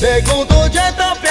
Segundo dia também.